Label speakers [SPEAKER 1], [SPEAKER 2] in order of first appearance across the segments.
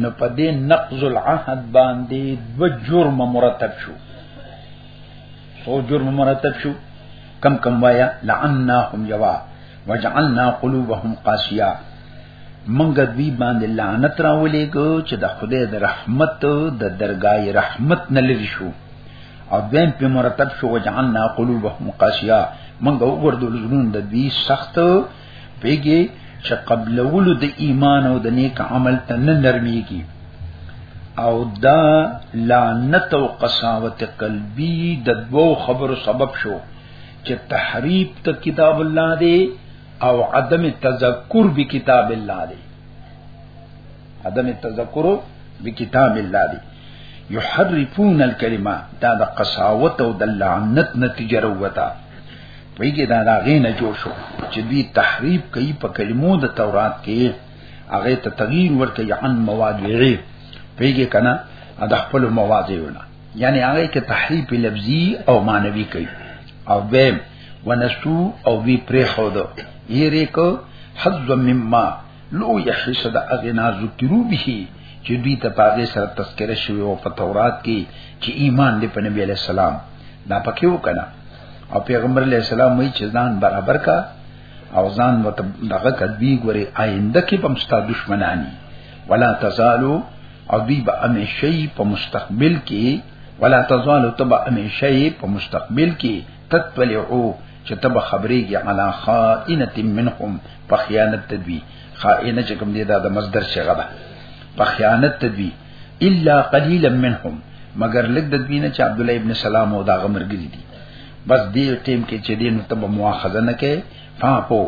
[SPEAKER 1] نو په دې نقض العهد باندې دو جرم مرتب شو سو جرم مرتب شو کم کم وایا لعناهم یوا وجعلنا قلوبهم قاسیه منګ دوی باندې لعنت راولېګو چې د خدای د رحمت د درگاه رحمت نه لری شو او دیم په مرتب شو وجعلنا قلوبهم قاسیه منګ وګرځول زمون د دوی سخت پیږي چې قبلولو د ایمان او د نیک عمل ته نه نرميږي او دا لعنت او قساوت قلبی د دوو خبرو سبب شو چې تحریف ته کتاب الله دی او عدم تذکر به کتاب الله دی عدم تذکر به کتاب الله دی یحرفون الکلمه دا د قساوت او د لعنت نتیجه وروته ویګه دا راغې نه جوړ شو چې دوی تحریف کوي په کلمو د تورات کې هغه ته تغییر ورکړي عن مواد ویری ویګه کنه د خپل مواد ویونه یعنی هغه کې تحریف لفظي او معنوي کوي او بهم ونسو او وی پرې خو دو یې ریکو حظ مما لو یحس د اغنا ذکرو به چې دوی ته پاګه سره تذکرہ شوی او په تورات کې چې ایمان دې په نبی علی السلام دا پکې وکړه او پیغمبر علیہ السلام وی چې ځان برابر کا او ځان وت دغه کدی ګوري آینده کې بم ستا دشمنانی ولا تزالو او دی به همیشه په مستقبل کې ولا تزالو تبع همیشه په مستقبل کې تتلعو چې تبع خبرېږي علا خائنه منهم په خیانت تدوی خائنه چې کوم دی دا د مصدر شغه ده په خیانت تدوی الا قليلا منهم مگر لګ د دوی نه چې عبد الله ابن سلام او دا غمرګری دي بس دې ټیم کې چې دین ته مواخذه نه کې فاپو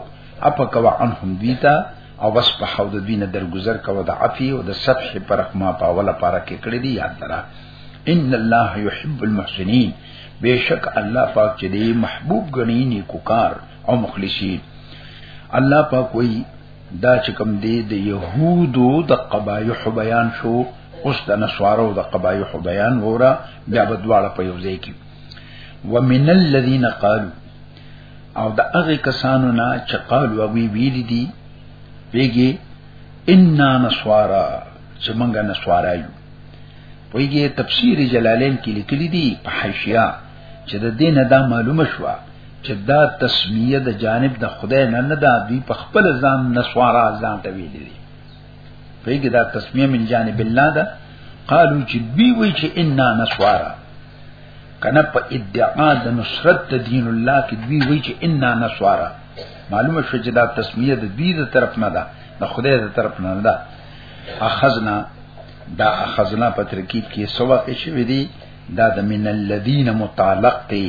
[SPEAKER 1] اپکوا عنهم دیتا او بس په حو د دوی نه درگذر کوو د عفي او د صفح پر ما په اوله پارا کې کړی دی یاد درا ان الله يحب المحسنين بشک الله پاک چې دی محبوب غنی نیکوکار او مخلصین الله پاک وایي دا چې کوم دی د يهودو د قبایح بیان شو اوس د نسوارو د قبایح بیان وره بیا په دواړه په یو ځای کې ومن الذين قالوا او د هغه کسانو نه چې قالوا وی ویل دي ویګي ان نسوارا چې مونږه نسوارا یو ویګي تفسیر جلالین کې لیکلي دي په حاشیه چې د دین دا معلومه شوه چې دا تسمیه د جانب د خدای نه نه ده دوی په خپل ځان نسوارا ځان ته ویلي دي پیګه دا تسمیه من جانب الله ده قالو چې بي وی چې ان نسوارا کنه په ادعا د نصرت د دین الله کې دوی وی چې ان نسوارا معلومه شو چې دا تسمیه د دوی د طرف نه ده د خدای د طرف نه ده اخذنا دا اخذنا په ترکیب کې سوا کې شوې دي دا د من الذين متعلق دی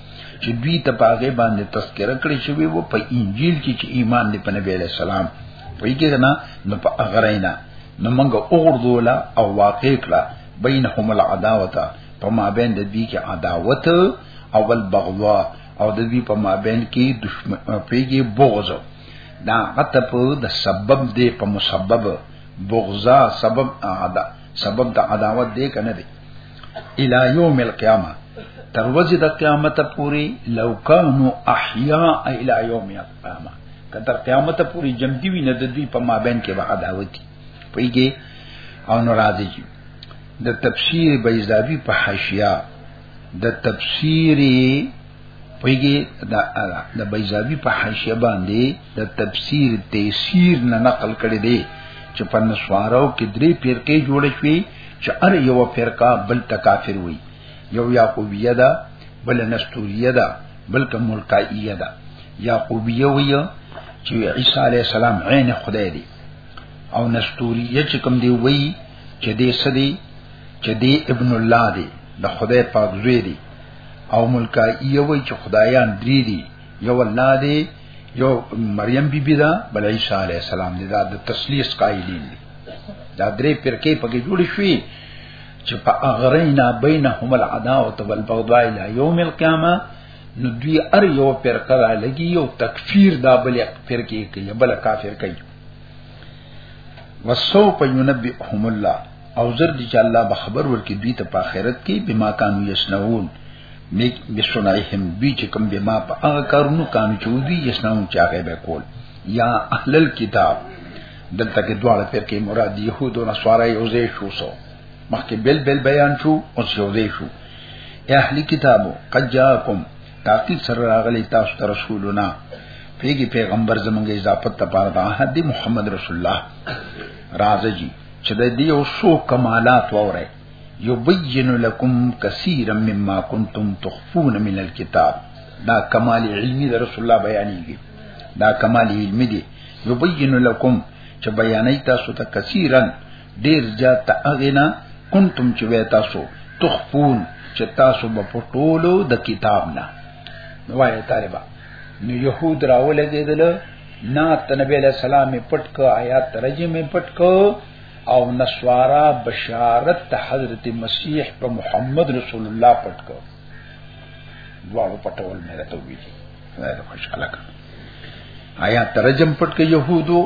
[SPEAKER 1] چې دوی ته پاغه باندې تذکرہ کړی شوی وو په انجیل کې چې ایمان دی په نبی علی السلام په یګه نه نو په اغرینا نو موږ اوغردولا او واقع کړه بینهم العداوه په ما بین د دې کې عداوت او البغضا او د دې په ما بین کې دشمن پیګي بغض دا غته په د سبب دی په مسبب بغضا سبب عداوت سبب د عداوت دی کنه دی الی یوم القیامه تر ورځې د قیامت پورې لو کانوا احیاء الی یوم القیامه کتر قیامت پورې جمدی وینه د دوی په مابین کې به عداوت پیږي او ناراضي کی د تفسیر بیزاوی په حاشیه د تفسیر ویږي دا د بیزاوی په حاشیه باندې د تفسیر تفسیر نه نقل کړي دي چې په نسوارو کې درې فرقې جوړ شوي چې هر یو فرقه بل تکافر وي یو یعقوبیه ده بل نستوریه ده بل کملکایه ده یعقوبیه وی چې عیسی علی السلام عین خدای دی او نستوریه چې کوم دی وی چې دې سدي چې دې ابن الله دی د خدای پاک زوی دی او ملکایه وای چې خدایان درې دي یو الله دی یو مریم بی بی دا بل عیسی علی السلام دی دا د تسلیث قائلین دي دا درې پرکې پکې جوړ شوې چې په اغرینا بینهم العداوه والبغضاء الى یوم القیامه نو دوی ار یو پرکه را لګي او تکفیر دا بل پرکې کوي بل کافر کوي وسوف ينبئهم الله او زر دي چې الله به خبر ورکړي دوی ته په آخرت کې بما كانوا يسنعون نیک بسنعهم دوی چې کوم بما په هغه کارونو کانو چې دوی يسنعون چې هغه به کول یا اهل الكتاب دلته کې دواړه فرقې مراد يهود او نصارا یو ځای شو سو مخکې بل بل بیان شو او یو ځای شو اهل کتابو قد جاءکم تاکید سره راغلی تاسو ته رسولنا پیګي پیغمبر زمونږه اضافه ته پاره دا حد محمد رسول الله راځي چې د دې او شو کمالات وره یبین لکم کثیرا مما کنتم تخفون من الكتاب دا کمال علمی د رسول الله بیانېږي دا کمال علمی دی یبین لکم چې بیانې تاسو ته کثیرا ډیر زیات ته اغینا کنتم چې وې تاسو تخفون چې تاسو په پټولو د کتاب نه وای طالبا نو يهود راولې دېدل نه تنبي عليه السلام پټ کو آیات ترجمه پټ کو او نسوارا بشارت ته حضرت مسیح په محمد رسول الله پټ کو دواړو پټول مې راته ویلي دا خوشاله کړ آیا ترجم پټ کې يهودو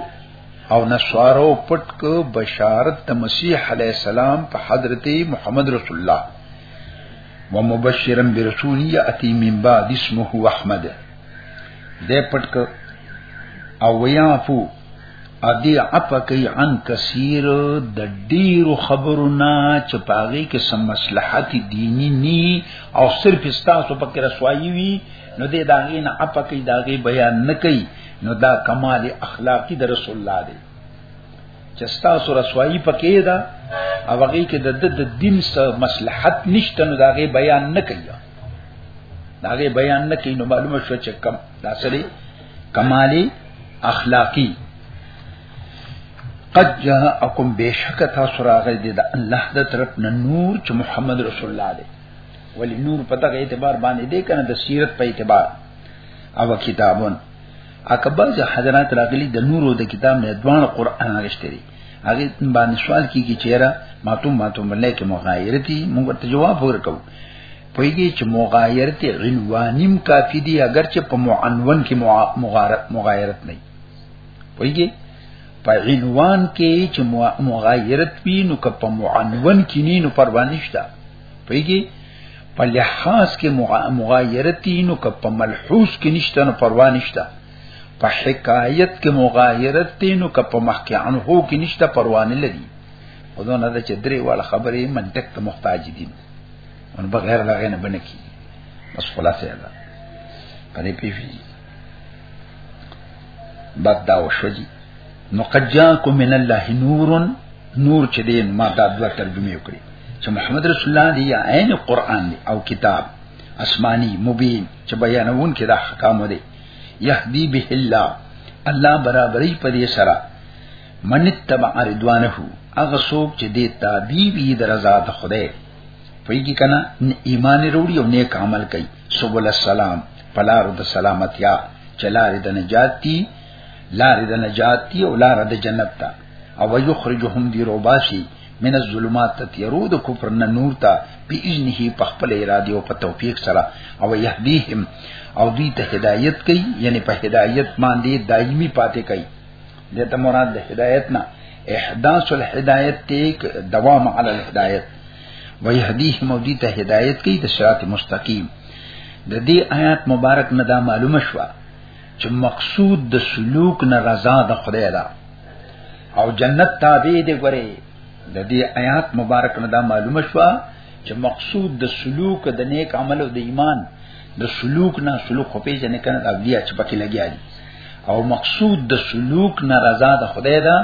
[SPEAKER 1] او نسوارو پټ ک بشارت د مسیح علی السلام په حضرت محمد رسول الله ومبشرا برسول یاتی من بعد اسمه احمد دې پټ ک او ویافو ادي عفقي عن کثیر د ډیرو خبرو نه چې پاغي کې سم مصلحت دینی ني او صرف استاسو پکې رسوایی وي نو دې داغې نه عفقي داغې بیان نه کوي نو دا کمال اخلاقی د رسول الله دی چې تاسو رسوایی پکې ده او هغه کې د د دین سره مصلحت نشته نو داغه بیان نه کوي داغه بیان نه کوي نو معلومه شو چې کم دا سری کمالی اخلاقی قد جاءکم بشک تاسو راغی د الله د طرف نه نور چې محمد رسول الله دی ولی نور پتہ غي اعتبار باندې دی کنه د سیرت په اعتبار او کتابون اکبر ز حضرات راغلي د نورو د کتاب نه دوان قران غشتري هغه باندې سوال کیږي چیرې ماتوم ماتوم ملک مغایرتی موږ ته جواب ورکو پویږي چې مغایرت عنوانیم کافی دی اگر چې په معنون کې مغایرت نه پویږي په عنوان کې چې مغایرت وي نو که په معنون کې نه نو پروا نشته پیږي په لحاظ کې مغایرتی نو که په ملحوظ کې نشته نو پروا نشته په حکایت کې مغایرت دی نو که په مخکې عنه کې نشته پروا نه لري خودونه د چې درې واړه خبرې منطق ته محتاج دي ان بغیر دغه نه بنه کی بس خلاصه ده پدې پیفي بد دا وشو دي نو قد جاءكم من الله نور نور چې دین ما دا دوه ترجمه وکړي چې محمد رسول الله دی یا عین قران دی او کتاب آسمانی مبین چې بیانون کې دا حکام دی یهدی به الله الله برابرۍ په دې سره من تبع رضوانه هغه څوک چې دې تابع وي د رضا د خدای پېږي کنه ایمان وروړي او نیک عمل کوي سبول السلام پلار د سلامتیا چلار د نجات دی لار د نجات دی او لار د جنت ته او یخرجهم دی روباسی من الظلمات تیرو د کفر نه نور ته په اذنه په خپل اراده او په توفیق سره او یهدیهم او دوی ته هدایت کوي یعنی په هدایت باندې دایمي پاتې کوي دته مراد د هدایت نه احداث الهدایت تیک دوام علی الهدایت ويهديهم او دي ته هدایت کوي د صراط مستقیم د دې آیات مبارک نه دا معلومه شوه چې مقصود د سلوک نه رضا د خدای ده او جنت تابع دی ګوري د دې آیات مبارک نه دا معلومه شوه چې مقصود د سلوک د نیک عمل او د ایمان د سلوک نه سلوک خو پیژنې کنه دا بیا چې پکې لګیا دي او مقصود د سلوک نه رضا د خدای ده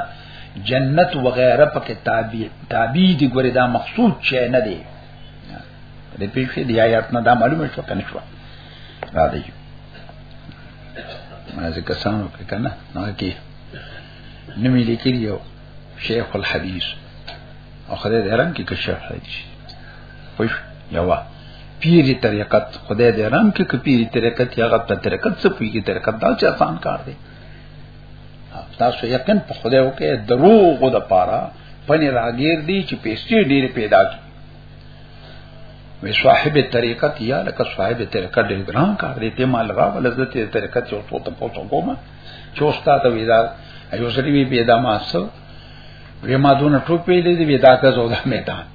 [SPEAKER 1] جنت وغیرہ پکې تابع تابع دي ګوري دا مقصود چې نه دی د پیښې دی آیات نه دا معلومه شوه کنه شوه را دی ما ځکه سانو کې کنه نو کې نومې لیکلی یو شیخ الحدیث او خدای دې رحم کې کشف حدیث پښ یوا پیری طریقت خدای دې رحم کې کپیری طریقت یا غت طریقت څه پیږي طریقت دا چې آسان کار دی تاسو یقین په خدای وکړئ دروغ د پاره پنی راګیر دی چې پیسې ډېر پیدا کی وی صاحب طریقت یا لکه صاحب طریقت ډېر ګران کار دی ته مال را ولزت طریقت یو څو ته پوتو کومه چې استاد وی دا ایو سړي وی پیدا ما سو وی ما دون ټوپ پیلې دی وی دا که زودا میدان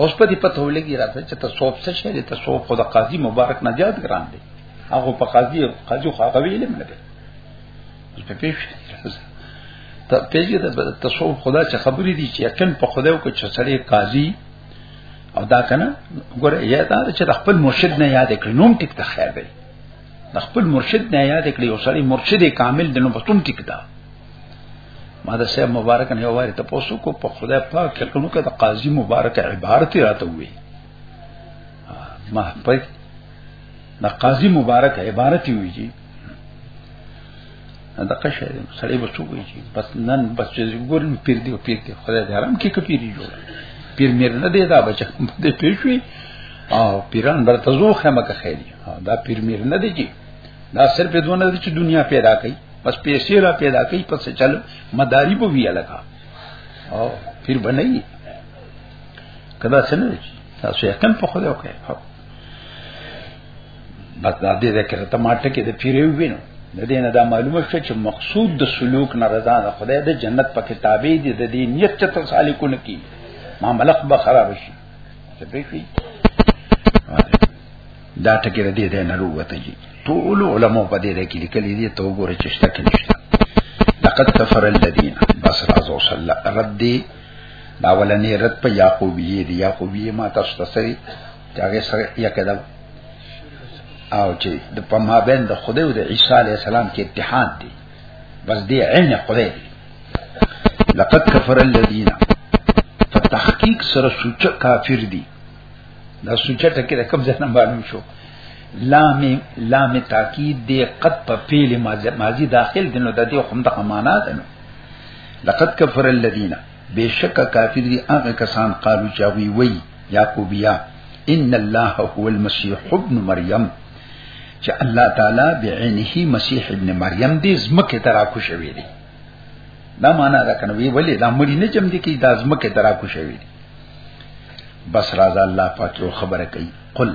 [SPEAKER 1] اوس په دې پته ولګی راته چې ته صوب څه شې ته صوب خو د قاضي مبارک نجات ګران دی هغه په قاضي قاضي خو هغه ویلم نه دی په پیښ ته پیږي د تصوف خدا چې خبرې دي چې یقین په خدای او چې سړی قاضي او دا کنه ګوره یا دا چې د خپل مرشد نه یاد کړي نوم ټیک ته خیر دی د خپل مرشد نه یاد کړي او سړی مرشد کامل دنو په تون ټیک دا ما د صاحب مبارک نه وایي ته پوسو کو په خدای پاک کې کونو کې د قاضي مبارک عبارت راته وي ما په د قاضي مبارک عبارت ویږي دا قشه دی سړی به څوک شي بس نن بس چې ګورم پیر دی او پیر دی خدای دې حرام کې کپیری جوړ پیر مې نه دی دا بچ دې پیښوي او پیران برته زو خمه که خیر دا پیر مې نه دی جی دا صرف دونه دی چې دنیا پیدا کړي بس پیسې را پیدا کړي پس چل مداري بو وی الکا او پیر بنئ کدا څنګه تاسو یې کم په خدای وکړئ بس دا دې ذکر ته ماټه کې د پیری وینو د دې نه دا معلومه شو چې مقصود د سلوک نه رضا ده خدای د جنت په کتابې دي د دې نیت ته تسالکون کی ما ملک به خراب شي څه به شي دا ټکی د دې نه وروته دي ټول علماء په دې کې لیکلي دي ته وګوره چې شته کې نشته لقد كفر الذين بس راز او صلی رد دی دا ولنې رد په یعقوبیه دی یعقوبیه ما تاسو ته چې هغه سره یې کېدل او چې د په مابین د خدای او د عیسی علی السلام کې اتحاد دی بس دی عین خدای دی لقد کفر الذين فتحقیق سره سوچ کافر دي دا سوچ ټکی رقم ځنه معلوم شو لام لام تاکید دی قد په فعل ماضی داخل دینو د دې هم د امانات نو لقد کفر الذين بشک کافر دي هغه کسان قالو چې وی وی یعقوبیا ان الله هو المسيح ابن مریم چې الله تعالی بعینه مسیح ابن مریم دې زمکه ترا کو شوی دی دا معنا دا کنه وی ولی دا مړی نه چم دي کی دا زمکه ترا کو شوی دی بس راز الله پاک یو خبره کوي قل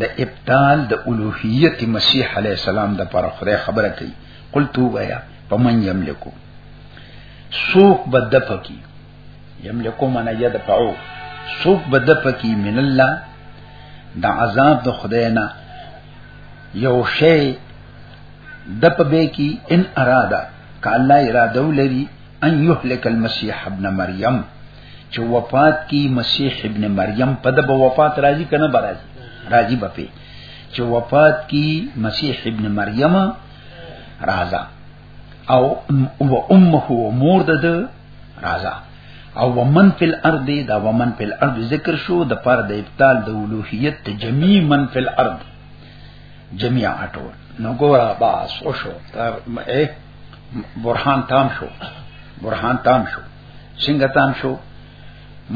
[SPEAKER 1] د ابطال د الوهیت مسیح علی السلام د پر خدای خبره کوي قل تو ویا پمن یملکو سوق بد پکی یملکو من یدفعو سوق بد پکی من الله د عذاب د خدای نه یو شی د پبه کی ان اراده ک الله اراده ولري ان یهلک المسیح ابن مریم چې وفات کی مسیح ابن مریم په د وفات راځي کنه برازي راځي بپی چې وفات کی مسیح ابن مریم راځه او و امه مور د رازا او ومن فی الارض دا ومن فی الارض ذکر شو د پر د ابطال د اولوہیت ته جميع من فی الارض جميع اټول نو ګورا باس او شو تر اے برهان تام شو برهان تام شو څنګه تام شو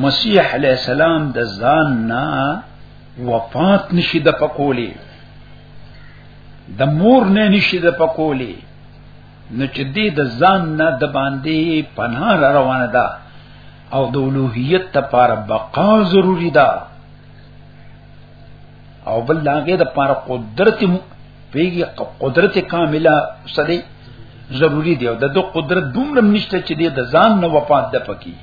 [SPEAKER 1] مسیح علی السلام د ځان نه وفات نشي د پکولې د مور نه نشي د پکولي نو چې دې د ځان نه د باندې پناه را روانه ده او د اولوہیت لپاره بقا ضروری ده او بل لاګه د لپاره قدرت پیږي قدرت کامله سره ضروری دی او د دو قدرت دومره نشته چې د ځان نه وفات ده پکې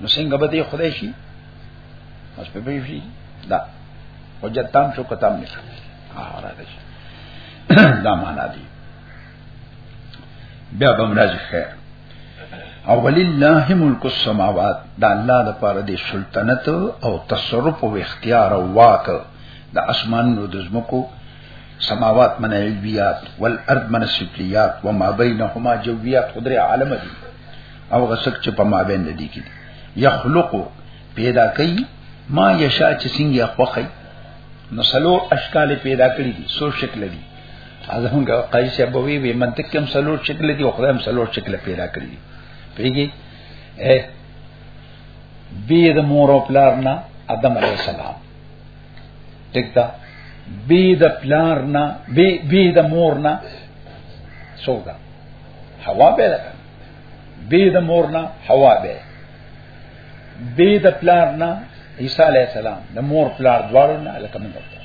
[SPEAKER 1] نو څنګه به دې خدای شي اوس په پیږي دا حجت تام شو کتام نشو ها را دي دا معنا دي بیا به مرضی خیر او ولله ملک السماوات دا الله د پاره د سلطنت او تصرف او اختیار او واک د اسمان نو د زمکو سماوات من علویات والارض من سفلیات و ما بینهما جویات قدر عالم دی او غسق چې په ما بین دي کې یخلقو پیدا کوي ما یشا چې څنګه خوخی نو سلور اشکال پیدا کړی دي سو شکل دي از هم قایل شه بوي وي منطق کې هم سلور شکل دي او خدای هم سلور شکل پیدا کړی دي پیږي اے بی د مور او پلار نه ادم علی السلام ټیک ده بی د پلار نه بی بی د مور نه سودا هوا به ده بی د مور نه هوا به بی د پلار نه عیسی علی السلام د مور پلار دواړو نه لکه موږ ته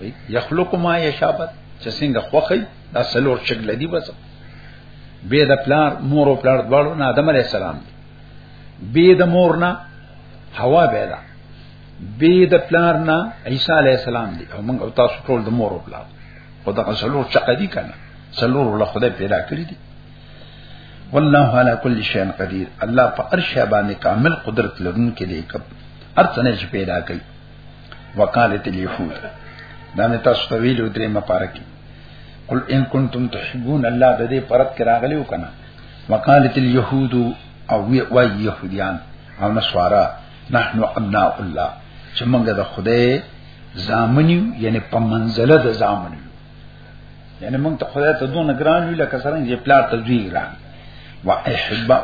[SPEAKER 1] وی یخلق ما یشابت چې څنګه خوخی دا سلور شکل دی بس بی د پلار مور او پلار دواړو نه آدم علی السلام دی بی د مور نه حوا پیدا بی د پلار نه عیسی علی السلام دی او موږ تاسو ټول د مور او پلار خدای سلور چقدی کنه سلور له خدای پیدا کړی دی والله على كل شيء قدير الله په ارشا باندې کامل قدرت لرونکي دی کب ارڅنه چې پیدا کوي وقالت اليهود دا نه تاسو ته ویلو درې مپارکي قل ان كنتم تحبون الله د دې پرد کراغلی وکنه وقالت اليهود او وی وای يهوديان او نسوارا نحن ابناء الله چې موږ د خدای زامنیو یعنی په منزله د زامنیو یعنی موږ ته خدای ته دونه ګران وی لکه څنګه چې پلار ته دوی ګران و احبه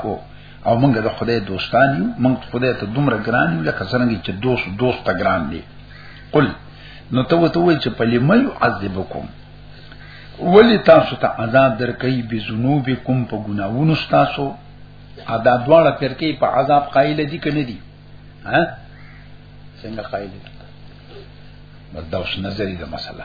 [SPEAKER 1] او موږ د خدای دوستان یو موږ خدای ته دومره ګران یو لکه څنګه چې دوست دوست ته ګران دی قل نو ته وته وی چې په لمه يعذبکم ولی تاسو ته عذاب درکې به ذنوبکم په ګناوونو تاسو ادا دواړه پرکې په عذاب قائل دي کنه دي ها څنګه قائل دي بس دا اوس نظری دا مسله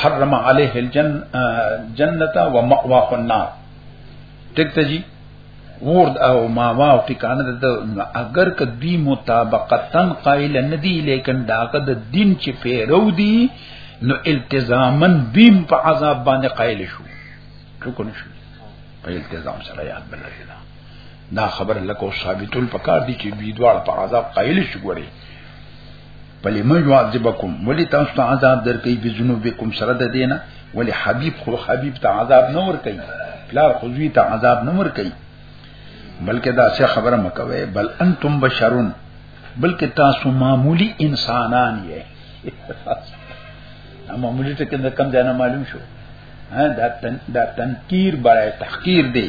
[SPEAKER 1] حرم علیه الجنت و مأواه النار ټیک ته جی ورد او ماوا او ټکانه د اگر کدی مطابقتن قائل ندی لیکن داګه د دین چې پیرو دی نو التزامن بیم په عذاب باندې قائل شو ټکو نشو په التزام سره یاد بلل دا خبر لکه ثابتول پکار دي چې بيدوار په عذاب قائل شي ګوري بلی من یعذبکم ولی تاسو ته عذاب درکې به ذنوبکم سره د دینه ولی حبیب خو حبیب ته عذاب نه ور کوي پلار خو زوی ته عذاب نه ور کوي بلکې دا څه خبره مکوي بل انتم بشرون بلکې تاسو معمولی انسانان یې معمولی ته کم ځای نه معلوم شو دا تن دا تنکیر برای تحقیر دی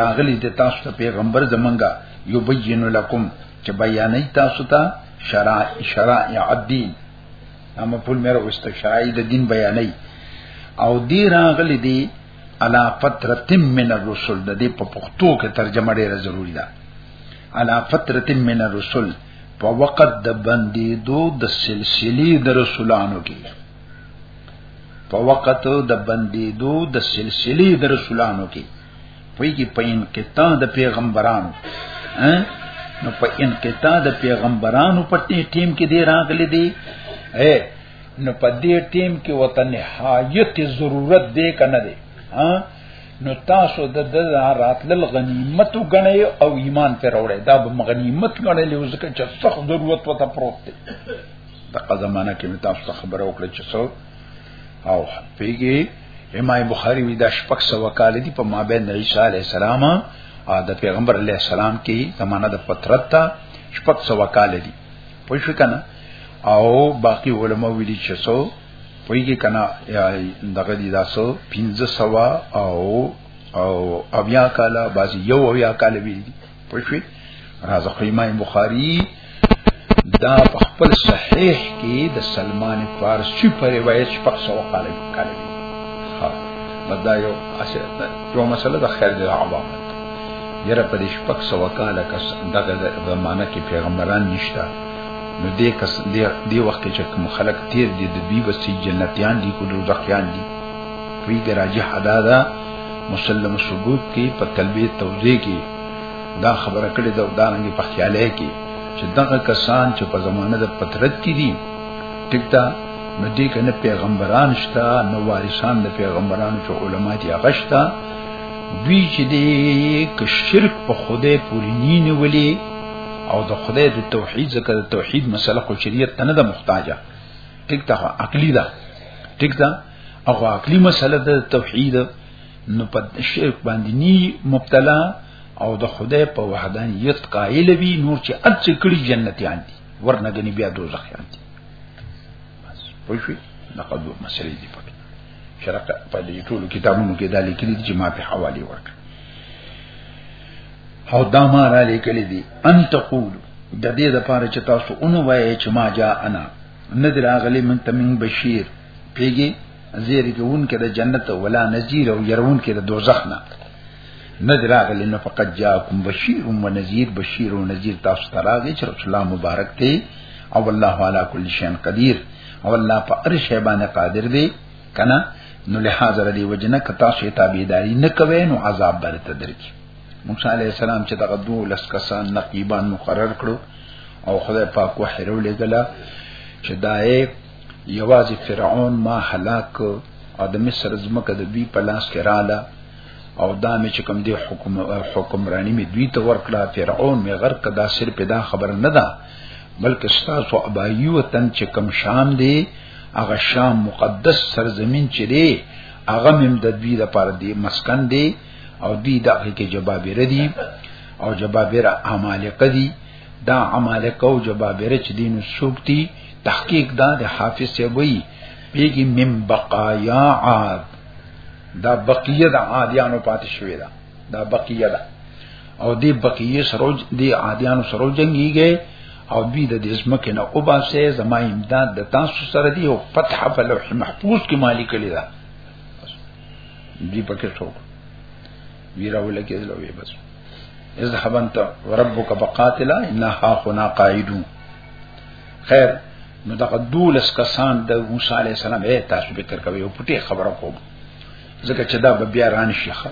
[SPEAKER 1] راغلی د تاسو ته پیغمبر زمونږه یبین لکم چې بیانې تاسو ته شرائع شرائع الدین اما په مېره وسته شرائع د دین بیانې او دی راغلی دی علا فترت من الرسل د دې په پښتو کې ترجمه ډیره ضروری ده علا فترت من الرسل په وخت د بندیدو د سلسله د رسولانو کې په وخت د بندیدو د سلسله د رسولانو کې پوی کې په انقطاع د پیغمبرانو نو په انقطاع د پیغمبرانو په ټیم کې دی راغلي دی اے نو په دې ټیم کې وته نهایت ضرورت دی کنه دی ها نو تاسو د د راتلل غنیمت غنئ او ایمان پر وړئ دا به غنیمت غنئ لوزکه چې سخت ضرورت وته پروت دی د قدمانه کې مې تاسو ته خبره وکړه چې څو او پیګي امام بخاری وی دا شپږ سو کال دی په مابین د عیسی علی السلام او د پیغمبر علی السلام کې زمانہ د فترت ته شپږ سو کال دی پوه شو کنه او باقی علما ویلي چې څو پویږي کنه دغه دی داسو 1500 او او بیا کاله بازی یو او یا کاله ویلي پښوی راځه قیمه بخاری دا په خپل صحیح کې د سلمان فارسی په روایت شپږ سو کال کال دی ها دا یو اصل ده یو مسله د خیر د عوام یره په دې شپږ سو کال کس دغه زمانہ کې پیغمبران نشته نو دې کس دې دې وخت کې چې کوم خلک تیر دي د بي بسې جنتیان دي کو دوزخیان دي وی ګراجه حدا ده مسلم ثبوت کې په تلبیه توجیه کې دا خبره کړې ده دا رنګ په خیاله کې چې دغه کسان چې په زمانه د پترت کې دي ټیک ده نو دې کنه پیغمبران شته نو وارثان د پیغمبرانو چې علما دي هغه شته دوی چې دې ک شرک په خوده پوری نه نیولې او د خدای د توحید ذکر د توحید مسله خو شریعت ته نه ده محتاجه ټیک ده عقلی ده ټیک ده او عقلی مسله د توحید نو په شرک باندې نی مبتلا او د خدای په وحدانیت قائل وي نور چې اڅ کړي جنتیان دي ورنه غني بیا دوزخیان دي بس پوښي لقد مسلې دي پکې شرک په دې ټول کتابونو کې دا لیکل دي چې ما په حواله ورک او دا ما را لیکل دي ان تقول د دې لپاره چې تاسو اونو وایي چې ما جا انا ندر اغلی من تمن بشیر پیګي زیر کون کې د جنت ولا نذیر او يرون کې د دوزخ نه نذر اغلی نو فقط جاءکم بشیر و نذیر بشیر و نذیر تاسو ته راغی چې رسول الله مبارک دی او الله علی کل شیء قدیر او الله په هر شی باندې قادر دی کنه نو له حاضر دی وجنه ک تاسو ته تابعداري نه کوي نو عذاب برته درکې موسی علی السلام چې دغه دوه لس کسان نقیبان مقرر کړو او خدای پاک وحیرو لګلا چې دای یوازې فرعون ما هلاک او د مصر زمکه د دوی په لاس کې رااله او دا مې چې کوم دی حکم حکمرانی مې دوی ته ورکړه فرعون مې غرق کدا سر په دا خبر نه ده بلکې ستاسو ابایي وطن چې کوم شام دی هغه شام مقدس سرزمین چې دی هغه مې د دوی لپاره دی مسکن دی او دوی دغه کې جواب ردی او جواب را عمالقه دی دا عمالقه او جبابره چې دین سوکتی تحقیق دا د حافظ سی وی بیگی من بقایا عاد دا بقیه د عادیانو پاتې شوی دا دا بقیه دا او دی بقیه سروج دی عادیانو سرو جنگیږي او دوی د دې زمکه نه او باسه زما امداد د تاسو سره دی او فتح په لوح محفوظ کې مالک لیدا دی پکې څوک ویرا ولګېدل وی بس اذهب انت وربك بقاتلا ان ها هنا قاعدون خیر نو دغه دولس کسان د موسی علی السلام اے تاسو فکر کوي او پټي خبره کوم ځکه چې دا بیا ران شيخ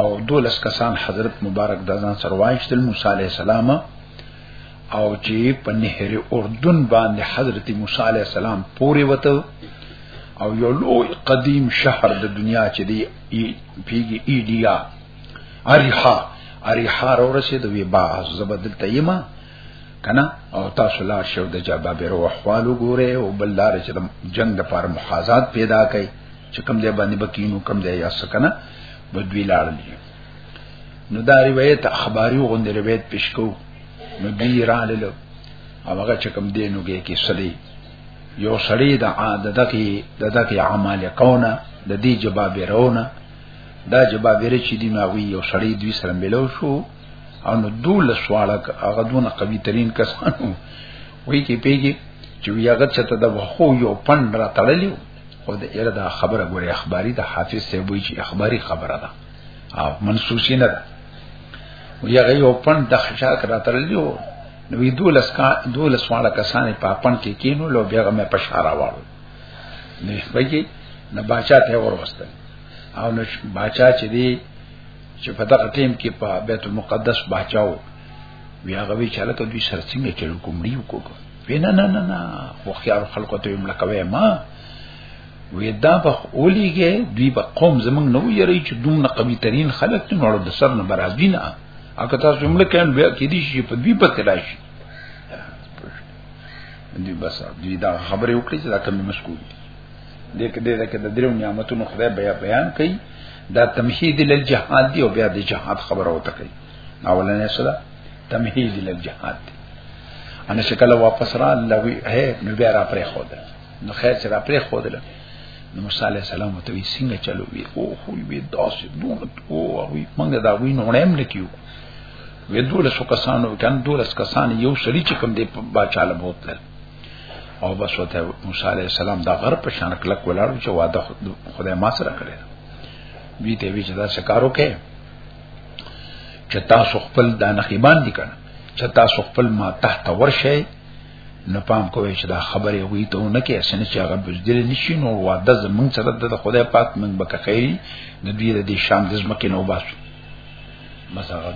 [SPEAKER 1] او دولس کسان حضرت مبارک د ځان سره وایشتل موسی علی السلام او چې په نهر اردن باندې حضرت موسی علی السلام پورې وته او یو لوی قدیم شهر د دنیا چې دی پیګی ایډیا اریحا اریحا رو رسید وی با زبدل تیما کنا او تاسو لا شو د جواب رو احوال ګوره او بل لار چې جنگ د پاره محاذات پیدا کړي چې کم دی باندې بکینو کم دی یا سکنه بدوی لاړل نو دا روایت اخباری غوندې روایت پیش کو نو دی رااله او هغه چې کم دینوږي کې سړي یو سړی د عادتکی د دکی عمل کونه د دې جواب رونه دا جواب لري چې دی ناوی یو سړی دوی سره ملو شو او نو دول سوالک هغه دونه قوی ترين کسانو وی کې پیګي چې وی هغه چې ته د وخو یو پند را تړلیو او د اړه دا خبره ګوري اخباري د حافظ ته وی چې اخباري خبره ده او منسوسی نه ده وی هغه یو پند د خشاک را تړلیو نو وی دولس کا دولس واړه کسان په اپن کې کینو لو بیا مې په شارا واړو نو بګي نه باچا ته ور وسته او نو باچا چې دی چې په دغه ټیم کې په بیت المقدس باچاو بیا غوي چې لکه دوی سره څنګه چلو کومړي وکړو وینا نه نه نه خو خيار خلکو ته یې ملکوي ما وې دا په اولیږي دوی په قوم زمنګ نو یری چې دومره قوي ترين خلک ته نور د سر نه برازي نه اګه تاسو جمله کین بیا کې دي چې په دوی په تلاشي دوی بس دوی دا خبره وکړي چې دا کوم مشکوک دي دې کې دې کې د درو نعمتونو خدای بیا بیان کوي دا تمهید للجهاد دی او بیا د جهاد خبره وته کوي اولنې سره تمهید للجهاد دی انا شکل واپس را لوي ہے نو بیا را پرې خو ده نو خیر چې را پرې خو دل نو موسی علی السلام ته وی څنګه چلو وی او خو وی داسې نور او وی موږ دا وی نو نیم نکیو وی دوله سو کسانو کان دوله کسان یو سړي چې کوم دی په باچا له موت لر او بس وته موسی علی السلام دا غر په شان کلک ولاړ چې وعده خدای ما سره کړی وی ته وی چې دا شکارو کې چې تاسو خپل د نخیبان دي کنه چې تاسو خپل ما تحت ورشه نه پام کوي چې دا خبره وي ته نه کې اسنه چې هغه بجدل نشي نو واده زمنګ سره د خدای پاک من بک خیری د دې د شام د زمکه نو باسو مثلا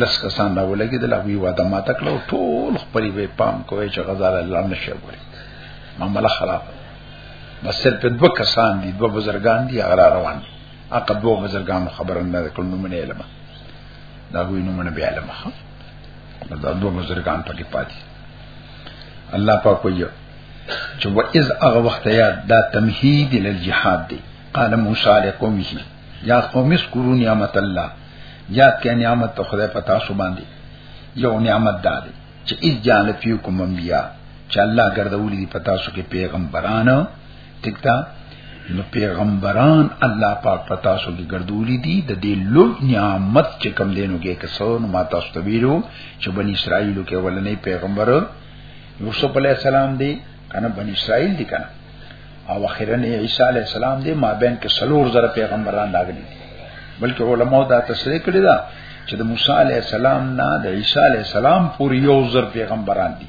[SPEAKER 1] لس کسان دا ولګي د لوی واده ما تکلو ټول خپل به پام کوي چې غزال الله نشي ګوري معاملې خراب بس صرف دو کسان دي دو بزرگان دي هغه روان دي هغه دو بزرگان خبرنده کړو نو منه علم دا وینو منه بیا علم دا دوه بزرګان پکې پاتې الله پاک وایي چې و اذ هغه وخت یا دا تمهید للجهاد دی قال موسی لقومه یا قوم اذكروا نعمت الله یاد کړئ نعمت ته خدای پتا سو باندې یو نعمت دا دی چې اذ جعل فیکم انبیاء چې الله ګرځولې دي پتا سو کې پیغمبرانو ٹھیک ده نو پیغمبران الله پاک پتا سو کې ګرځولې دي د دې لوی نعمت چې کم دینو کې کسو نو ما تاسو ته ویلو چې بنی اسرائیلو کې ولنې پیغمبر یوسف علی السلام دی کنه بنی اسرائیل دی کنه او اخیرنه عیسی علی السلام دی ما بین کې سلور زره پیغمبران راغلي بلکې علماء دا تصریح کړی دا چې د موسی علی السلام نه د عیسی علی السلام پورې یو زر پیغمبران دي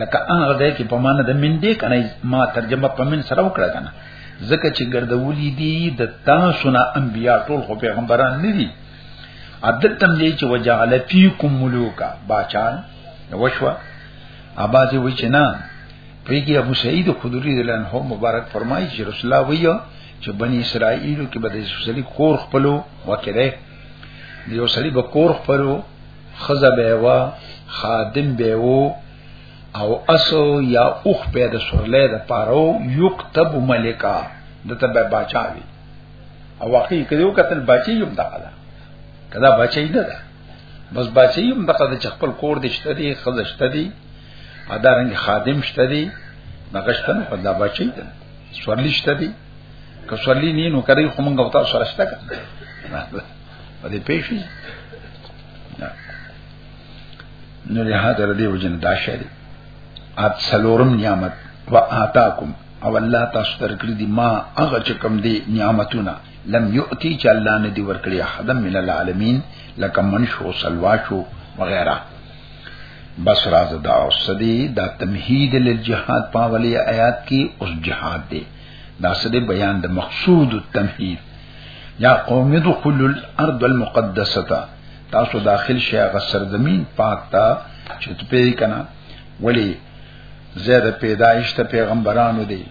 [SPEAKER 1] لکه هغه ځای کې په معنا د من دې کنه ما ترجمه په من سره وکړه کنه ځکه چې ګرځولې دي د تاسو نه انبیا ټول خو پیغمبران نه دي عدد تم دې چې وجعل فیکم ملوکا باچان وشوا اباځي وای چې نه پیږي ابو سعید خدری دلان هو مبارک فرمایي چې رسول الله ویو چې بنی اسرائیل کې به د یوسلی کور خپلو وکړي د یوسلی به کور خپلو خزه به وا خادم به وو او اسو یا اوخ به د سورلې د پاره یكتب ملکا دته به بچاوي او واقعي کړو کتل بچي یوم دغلا کدا بچي نه ده بس بچي یوم دغه د خپل کور د شته دي خزه شته دي ادارنګ خادم شته دي نغشتن په دا بچي ده سورلی شته دي که سورلی نه نو کړی خو مونږ او تاسو سره شته دې پېښې نو له هغه ردی وجنه دا شری ات سلورم نعمت و آتاکم او الله تاسو درکړي دي ما هغه چې کوم دي نعمتونه لم یؤتی چې الله نه دی ورکړي حدم من العالمین لکه من شو سلوا شو وغیرہ بس راز دا اوس دی دا تمهید للجهاد پاولی آیات کی اوس جهاد دی دا سده بیان د مقصود التمهید یا قوم دخول الارض المقدسه تاسو داخل شي هغه سرزمین پاک تا چې ته پی کنا ولی زیاده پیدایش ته پیغمبرانو دی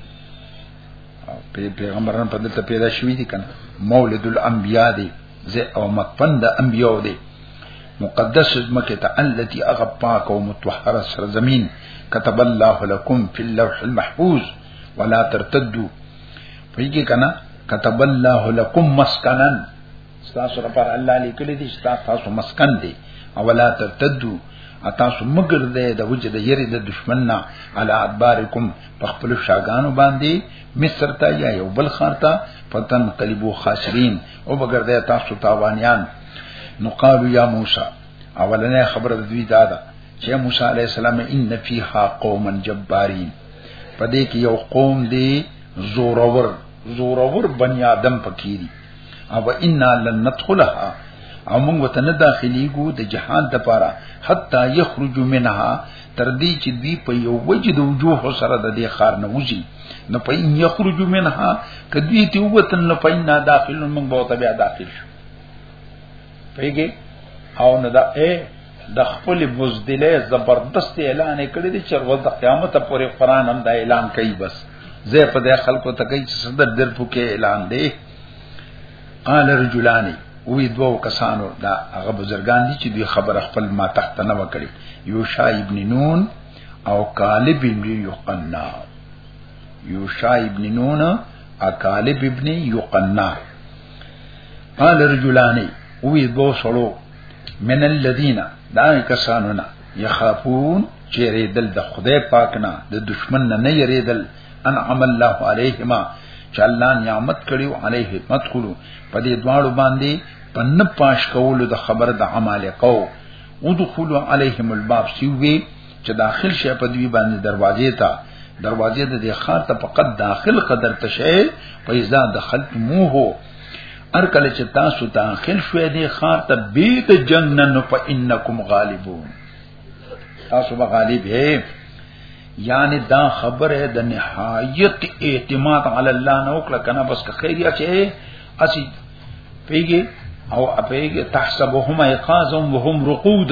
[SPEAKER 1] پی پیغمبران په دلته پیدا شوی دي کنه مولد الانبیاء دی زه او مکفن د انبیاء دی مقدس مکه ته التي اغه پاک او متطهره سرزمین كتب الله لكم في اللوح المحفوظ ولا ترتدو پېږي کنه كتب الله لكم مسكنا تاسو پر الله لیکلي دي تاسو مسکن دي او ولا ترتدو تاسو مگر دې د وجه د یری د دشمن نه علی ادبارکم په خپل شاګانو باندې مصر ته یا یو بل خار ته فتن قلبو خاسرین او مگر دې تاسو تاوانیان نو قالو یا موسی اولنې خبره دوی دا ده چې موسی علی السلام ان فیها قوما جبارین په دې کې یو قوم دی زورور زورور بنی آدم پکې دي او ان لن ندخلها او موږ وته نه داخليګو د جهان د پاره حتا یخرج منها تر دې چې دی په یو وجه د وجوه سره د دې خار نه وځي نو په ان یخرج منها کدی ته وته نه پاین داخل موږ به ته بیا داخل شو پیګه او نه دا اے د خپل بوزدلې زبردست اعلان کړی دی چې ورځ د قیامت پورې قران هم دا اعلان کوي بس زه په دې خلکو ته کوي چې صدر در پکې اعلان دی قال رجلانی وی دوو کسانو دا هغه بزرگان دي چې دوی خبره خپل ما تحت نه وکړي یوشا ابن نون او کالب ابن یقنا یوشا ابن نون او کالب ابن یقنا قال رجلانی وی دو سړو من الذین دا کسانو نه یخافون چې ریدل د خدای پاک نه د دشمن نه نه یریدل انعم الله علیهما چې الله نعمت کړیو علیه حکمت کړو په دې دواړو باندې په نه پاش کولو د خبر د عمالقو ودخلوا علیهم الباب سیوی چې داخل شې په دوی باندې دروازې ته دروازې د دې خار ته فقط داخل قدر ته شې په ځان د خلق مو هو هر کله چې تاسو داخل شوې دې خار ته به د جنن په انکم غالبون تاسو به غالب یې یعنی دا خبره د نهایت اعتماد علی الله نه وکړه کنه بس که خیر یا چې اسی پیګي او اپیګي تحسبهم ایقاظا وهم رقود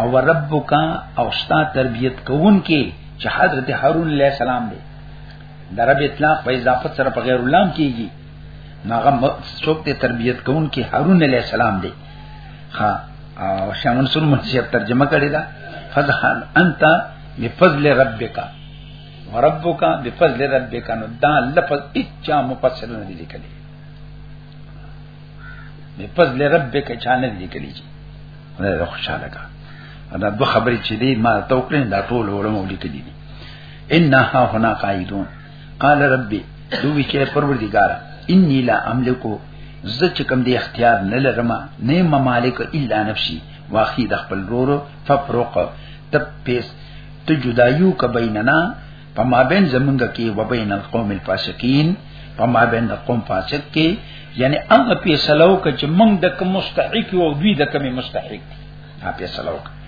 [SPEAKER 1] او ربک او ستا تربیت کوون کې چې حضرت هارون علیہ السلام دی درب اطلاق په اضافه سره په غیر الله کېږي ناغه څوک ته تربیت کوون کې هارون علیہ السلام دی ها او شاه منصور منصور ترجمه کړی دا فضحان انت بفضل ربک وربک بفضل ربک نو دا لفظ اچا مفسر نه لیکلی به فضل ربک چانه دې کړی چې دا خوشاله کا دا دوه خبرې چې دې ما توکل دا ټول علماء لیکلي دي انها هنا قائدون قال ربي دوی چې پروردګار انی لا املکو زه چې کوم دې اختیار نه لرم نه ممالک الا نفسي واخی د خپل رورو ففرق تپیس ته جدایو ک بیننا په مابین زمونږ کې وبین القوم الفاسقین په مابین د قوم فاسق کې یعنی هغه فیصله وکړه چې موږ د کوم مستحق او دوی د کوم مستحق هغه فیصله وکړه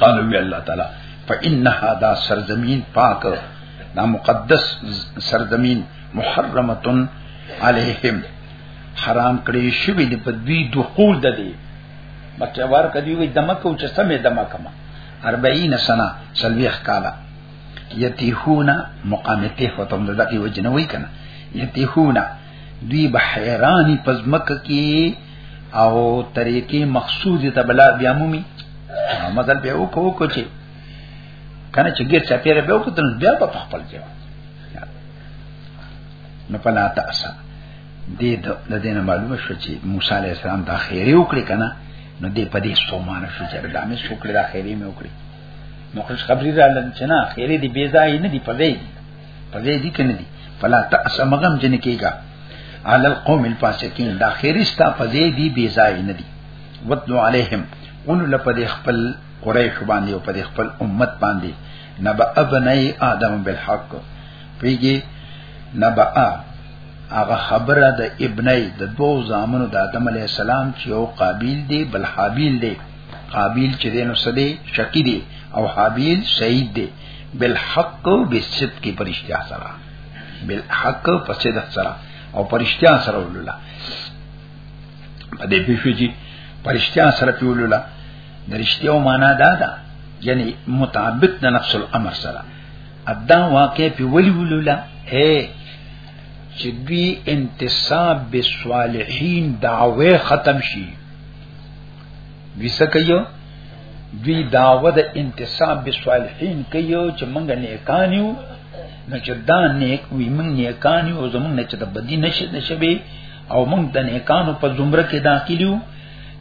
[SPEAKER 1] قال وی الله تعالی فإن هذا سرزمین پاک دا مقدس سرزمین محرمتن علیہم حرام کړی شوی دی په دوی دخول ده دی مکه ور کدی وی دمکه او چې سمې دمکه 40 سنه سلويخ کالا یتیحونا مقام تیح و تم دقی و جنوی کنا یتیحونا دوی بحیرانی پزمک کی او طریقې مقصود ته بلا بیا مومي مزل به وکړو کو چې کنه چې ګیر چا پیره به وکړو بیا په خپل ځای نو پلا تاسو دې د دې معلومه شو چې موسی عليه السلام دا خیره وکړي کنه نو دې په دې سومانه شو چې دا مې شو کړی دا خیرې مې وکړي نو خوش خبري را لن چې نه خیرې دې بې ځای نه دی په دې په دې دي کنه دي فلا تاسمغم جن کېګا علی القوم الفاسقین دا خیرې ستا په دې دي بې ځای نه دي وتلو علیهم قل لپد خپل قریش باندې او په خپل امت باندې نبأ ابنای آدم بالحق پیږي نبا هغه خبره د ابنی د دوو زامنو د آدم علی السلام چې یو قابیل دی بل حابیل دی قابیل چې دینو سدي شکی دی او حابیل شهید دی بالحق او بالصدق پرشتیا سره بالحق او صدق سره او پرشتیا سره ولولا په دې پیښو چې پرشتیا سره پیولولا درشتیو معنا دا ده یعنی مطابق د نفس الامر سره ادا واقع په ولی ولولا اے چې دوی انتصاب به صالحین دعوه ختم شي وسکیو دوی دعوه د انتصاب به صالحین کيو چې مونږ نیکانیو نو چې دا نیک وي مونږ نیکانیو زمونږ نه چې د بدی نشه نشبي او مونږ د نیکانو په زمره کې داخليو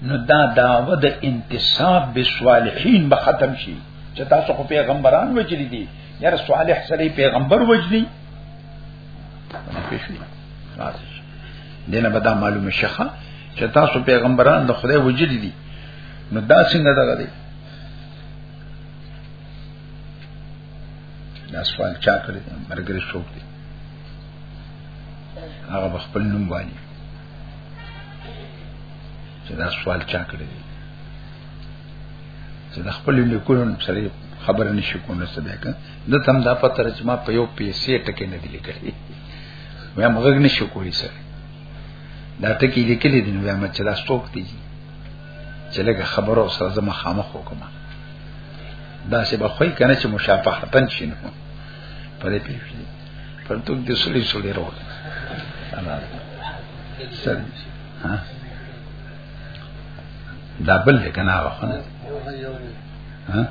[SPEAKER 1] نو دا دعوه د انتصاب به صالحین به ختم شي چې تاسو خو پیغمبران وجلی دي یاره صالح سره پیغمبر وجلی دینه به دا معلومه شخه چې تاسو پیغمبران د خدای وجلی دي نو دا څنګه دغه دی دا سوال چا کړی مرګري شوک دی هغه خپل نوم وایي چې دا سوال چا کړی دی چې د خپل لیکونو سره خبره نشي کولای څه ده د تم دا په ترجمه په یو پیسې ټکې نه دی لیکلي مې موږ نشو کولی سره دا ټکې لیکلي دي نو ما چې دا څوک دی چې لکه خبرو سره زما خامخ وکم دا چې به خوې کنه چې مشابهتن شي نو په دې پیښې پر تو د سولې سولې روان الله سره ها دا بل دی کنه هغه خو نه ها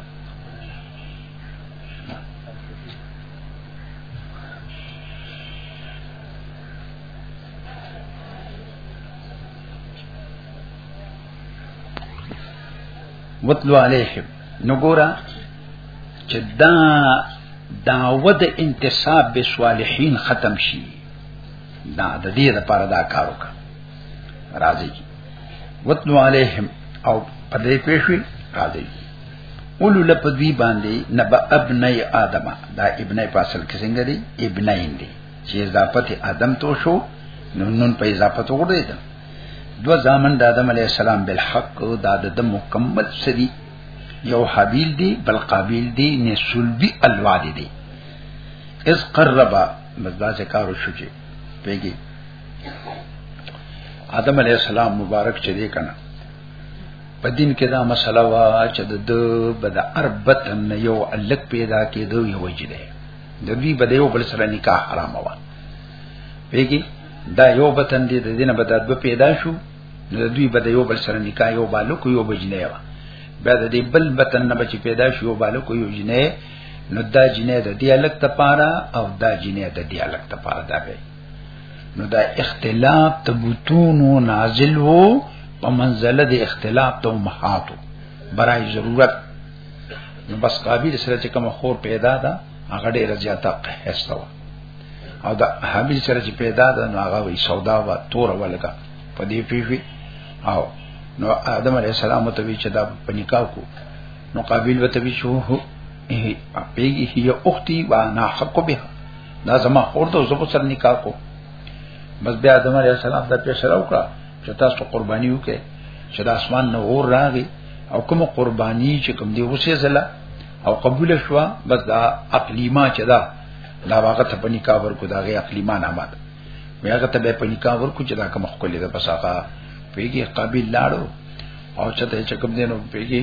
[SPEAKER 1] وتلو علیهم نو ګورا چې دا دعوه د انتصاب به صالحین ختم شي دا د دې لپاره دا کار وکړه راځي وتلو علیهم او په دې پېښوي راځي اولو لپدوی باندې نبا ابنای آدم دا ابنای په اصل کې څنګه دی ابنای دی چې اضافت آدم تو شو نو نن په اضافت وګړي دا دو زامن د آدم علی السلام بالحق دا د مکمل سری یو حبیل دی بل قابیل دی نه سلبی الواد دی اس قربا مزدا ذکر شو چې پیګي آدم علی السلام مبارک چې دی کنه په دین کې دا مسله وا چې د بد اربتن یو الک پیدا کېدو یو جده د دې بد یو بل سره نکاح حرام وا پیګي دا یو بتن دې د دینه بد ارب پیدا شو د دوی بد یو بل سره نکاح یو بالک یو بجنه وا بیا د دې بل بتن نه بچ پیدا شو یو بالک یو جنه نو دا جنه د دې الک تپاره او دا جنه د دې الک تپاره دا به نو دا اختلاف ته بوتونو نازل وو په منزله د اختلاف ته امهاتو برای ضرورت نو بس قابل سره چې کوم خور پیدا ده هغه ډیره زیاته حسته و او دا حابل سره چې پیدا ده نو هغه وی سودا و تور ولګه په دې پیفي او نو آدم علی السلام ته وی چې دا په نکاح کو نو قابل وته وی شو هي اپیږي هي اختي وانا حق بها دا زما خور ته زبو سره نکاح کو بس بیا آدم علیه السلام دا پیښه راوکړه چې تاسو قرباني وکړي چې د اسمان نه اور راغی او کوم قرباني چې کوم دی وسه زله او قبول شوا بس دا اقلیما چې دا دا واقع ته پنی کاور کو دا غي اقلیما نه مات بیا هغه ته پنی کاور کو چې دا کوم خپل ده بس هغه پیګي قابل لاړو او چې ته چې کوم دینو پیګي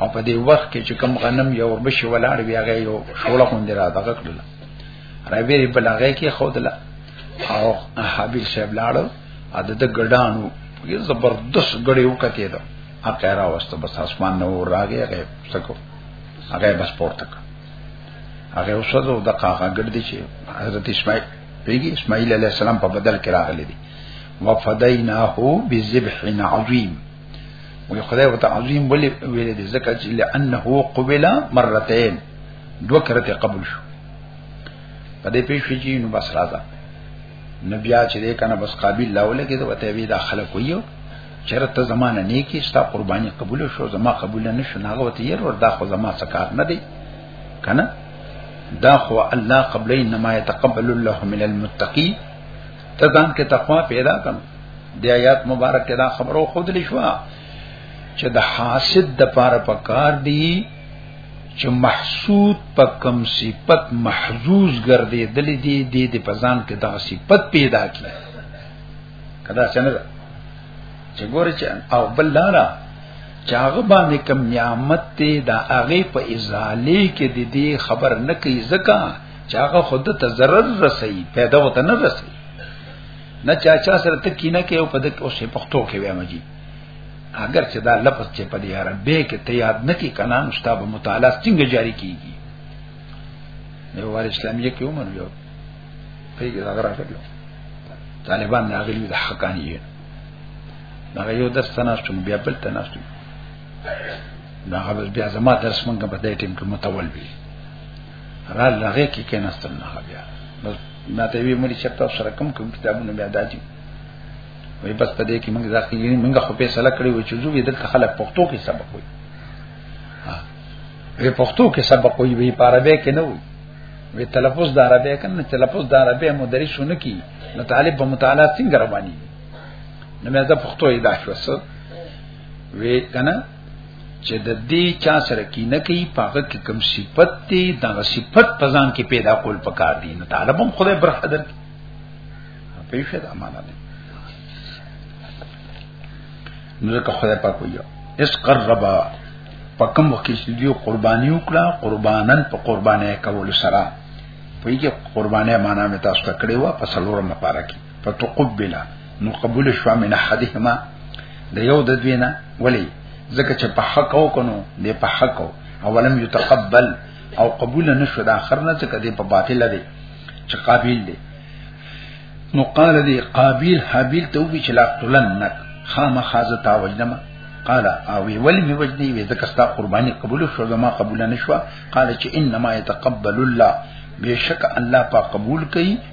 [SPEAKER 1] او په دې وخت کې چې کم غنم یو وربشي ولاړ وی هغه یو شوله خوندې را دغه کړل راوی په لغې کې خودله او حبیب صاحب لاړو اده د ګډانو یو زبردست ګړې وکته ده هغه را واست بس اسمان نو راغی هغه سکو هغه بس پورته کړ هغه اوسره د قاغه ګډ دي چې حضرت اسماعیل پیږي اسماعیل علی السلام په بدل کې راغلي دي وفدیناه بذبح عظیم وی خدای و تعظیم ولی ویل دي ځکه چې لانه قبل مرتين دو کرته قبول شو په دې پیښ کې نو بس راځه نبی چې دې کنه بس قابل لا ولګي ته وته وی دا خلک ویو چرته زمانه نه کې ستا قرباني قبول شو زما قبول نه شو ناغه وته ير ور دا خو زما څه کار نه دی کنه دا خو الله قبلې نما يتقبل الله من المتقي ته ځان کې تقوا پیدا کړم د آیات مبارک دا خبرو خود لښوا چې د حاسد د پاره پکار دی چې محسود په کم صفت محزوز ګرځي دل دي د دې په ځان کې دا صفت پیدا کی کدا څنګه ده چې ګوره چې او بل لارا چې هغه باندې کم نعمت ته دا هغه په ازاله کې د دې خبر نه کوي ځکه چې هغه خود ته ضرر رسي پیدا وته نه رسي نه چا چا سره ته کینه کې او په دې اوسې پښتو کې وایم جی اگر چې دا لفظ چې په دې عربی کې ته یاد نه کې کنه نو ستاسو مطالعه څنګه جاری کیږي نو وال اسلامي کې ومنو یو پیګه دا راغلی طالبان نه غلي د حقانیه دا یو درس تناستم بیا بل تناستم دا غبل بیا زما درس مونږ په دې ټیم کې متول وی را لغه کې کې نستل نه بیا نو ما ته وی مړي چې تاسو سره کم کم کتابونه بیا دادی وای بس په دې کې موږ ځکه یې موږ خو په سلا کړی و چې زو یې دلته خلک پښتو کې سبق وایي وی پښتو کې سبق وایي وی په عربی کې نه وایي وی تلفظ د عربی کنه تلفظ د عربی مدرس نه کی نو طالب په مطالعه څنګه رواني نو مې دا پښتو یې دا شو وی کنه چې د دې چا سره کې نه کوي پاګه کې کم صفت دی دا صفت پزان کې پیدا کول پکار دي نو طالب هم خدای برخه درکې په شه دا معنا ده نو که خدای پاک وي اس قربا پکم وکي چې دی قرباني وکړه قربانن په قربانه کول سره په یوه قربانه معنا مې تاسو ته کړې و په سلورم لپاره کې فتقبل نو قبول شو من احدهما د یو د دوینا ولی ځکه چې په حق او کنو د په حق او ولم یتقبل او قبول نشو د اخر نه ځکه د په باطل دی چې قابل دی نو قال دی قابل حابیل ته وی چې لا تلنک خامخازه تا وجنما قال او ول می وجدی وی ځکه ستا قربانی قبول شو زما قبول نشو قال چې انما يتقبل الله بشک الله پاک قبول کوي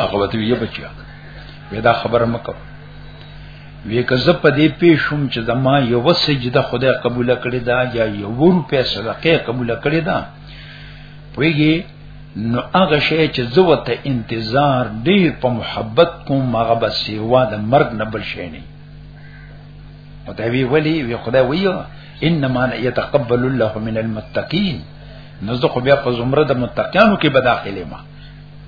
[SPEAKER 1] هغه وته یې بچیا وې دا خبره مکو وې کزه په دې پیښوم چې زما یو سجده خدای قبول کړي دا یا یو روپې صدقه قبول کړي دا پویږي نو هغه شی چې زوته انتظار ډیر په محبت کوم هغه بس سیوا د مرګ نه بل شي نه او دا وی ولی وی خدای ویو انما يتقبل الله من المتقين نو زه خو بیا په زمره د متقینو کې بداخله ما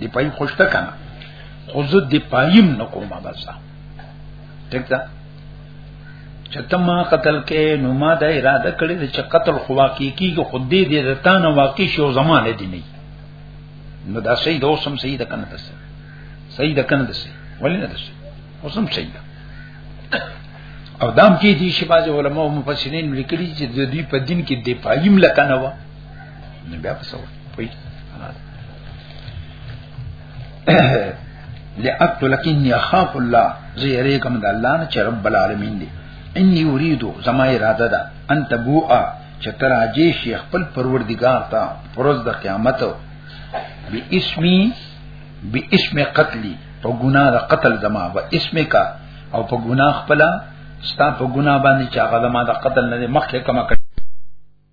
[SPEAKER 1] دی پای خوشته کنه خو زه دی پایم نکوم بس ټیک ده چته ما قتل کې نو ما د اراده کړې چې قتل خو واقعي کیږي خو دې دې رتا نه واقع شي او زمانه دي نه نو دا سید اوسم سید کنه دس سید کنه دس ولې نه دس اوسم سید او دام کې دي شپږ علماء مفسرین لیکلي چې د دې په دین کې د پایم لکنه و نو بیا په سوال پوي لأت لكن يخاف الله زي ريكم د الله نه چې رب العالمین دی اني اريد زما اراده ده ان تبوء چتر اجي شي خپل پروردگار ته پروز د قیامت بي اسمي بي اسم قتلي په ګناه د قتل زما و اسم کا او په ګناه خپل ستا په ګناه باندې چې هغه زما د قتل نه مخکې کما کړ